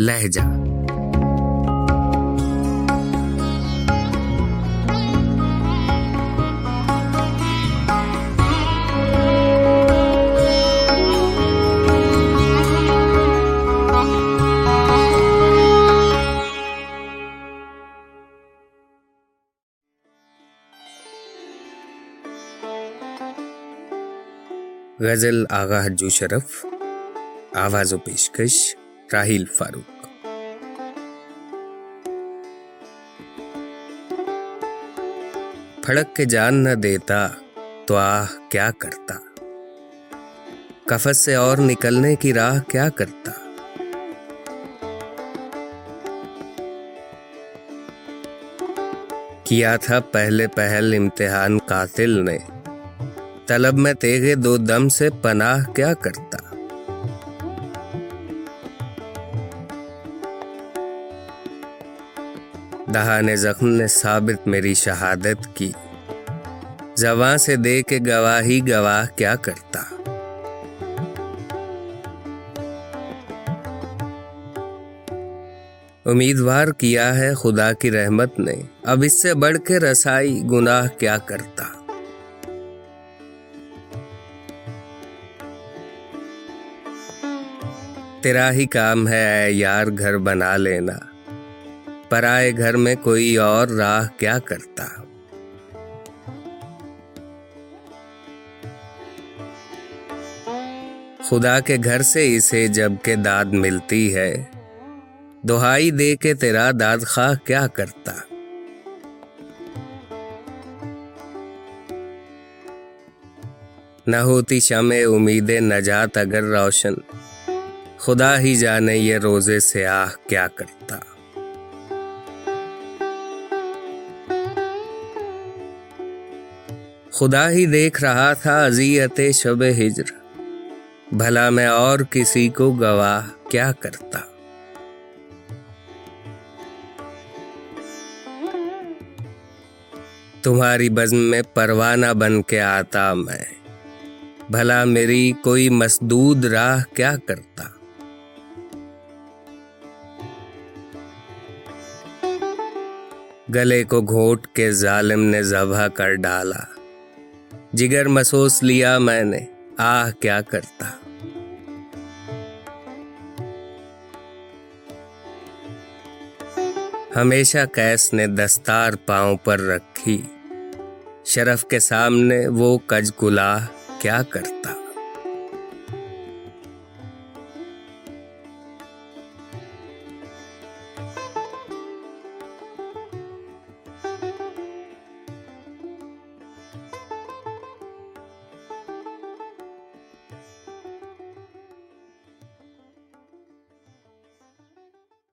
لہجہ۔ غزل آغا حجو شرف آواز و پیشکش۔ راہیل فاروق۔ پھڑک کے جان نہ دیتا تو آہ کیا کرتا۔ کفت سے اور نکلنے کی راہ کیا کرتا۔ کیا تھا پہلے پہل امتحان قاتل نے؟ طلب میں تیگے دو دم سے پناہ کیا کرتا۔ دہانے زخم نے ثابت میری شہادت کی۔ زباں سے دے کے گواہی گواہ کیا کرتا۔ امیدوار کیا ہے خدا کی رحمت نے۔ اب اس سے بڑھ کے رسائی گناہ کیا کرتا۔ تیرا ہی کام ہے، اے یار، گھر بنا لینا۔ پرائے گھر میں کوئی اور راہ کیا کرتا؟ خدا کے گھر سے اسے جبکہ داد ملتی ہے، دہائی دے کے تیرا داد خواہ کیا کرتا؟ نہ ہوتی شمع امید نجات اگر روشن، خدا ہی جانے یہ روزے سے آہ کیا کرتا۔ خدا ہی دیکھ رہا تھا اذیت شب ہجر۔ بھلا میں اور کسی کو گواہ کیا کرتا۔ تمہاری بزم میں پروانہ بن کے آتا میں۔ بھلا میری کوئی مسدود راہ کیا کرتا۔ گلے کو گھوٹ کے ظالم نے ذبح کر ڈالا۔ جگر مسوس لیا میں نے۔ آہ، کیا کرتا۔ ہمیشہ کیس نے دستار پاؤں پر رکھی۔ شرف کے سامنے وہ کج کلا کیا کرتا۔